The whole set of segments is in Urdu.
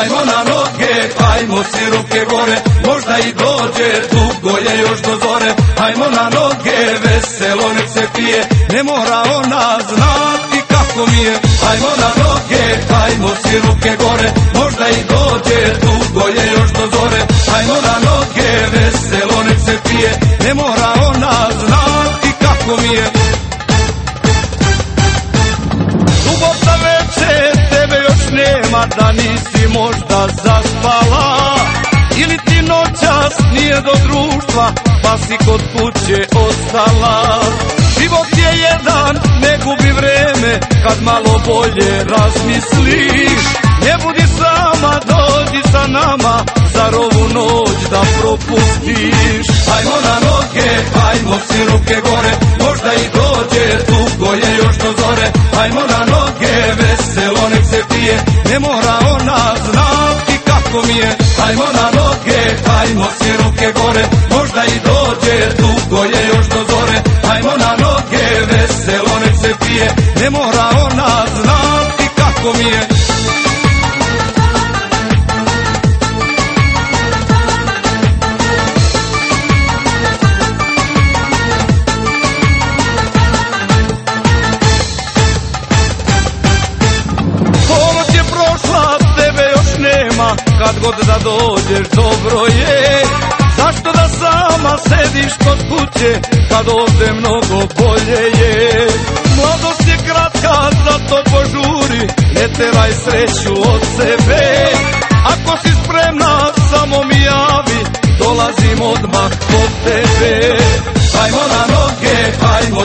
گے تائ میرے روک کے گورے مردائی دو تردو زورے نالو گے ریسلون سے پیے نیم راؤ ناچنا کی کا کمانو گے تائ مسی روک کے گورے مردائی دو تردو دورے گے ریسلون سے پیے نیمو راؤ ناز نات کی کام nisi možda zaspala Ili ti noćas nije do društva Pa si kod kuće ostala Život je jedan, ne gubi vreme Kad malo bolje razmisliš Ne budi sama, dođi sa nama Zar ovu noć da propustiš Ajmo na noge, ajmo si ruke gore مکے گئے درے گھر سے کمے مد با کرتے ہو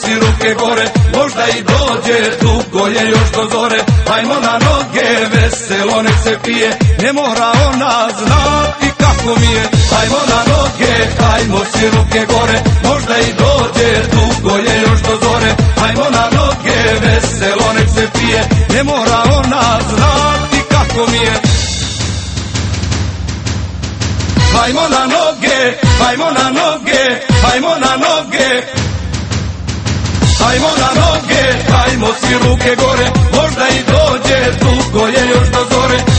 سروکے گورے مردائی دو گئے درے آئی مانو گے پیے ماؤ ناز رات کی کام نانو گے گے پیے ماؤ ناز رات کی کام نانو گے بھائی مانگ گے بھائی منان گے روکے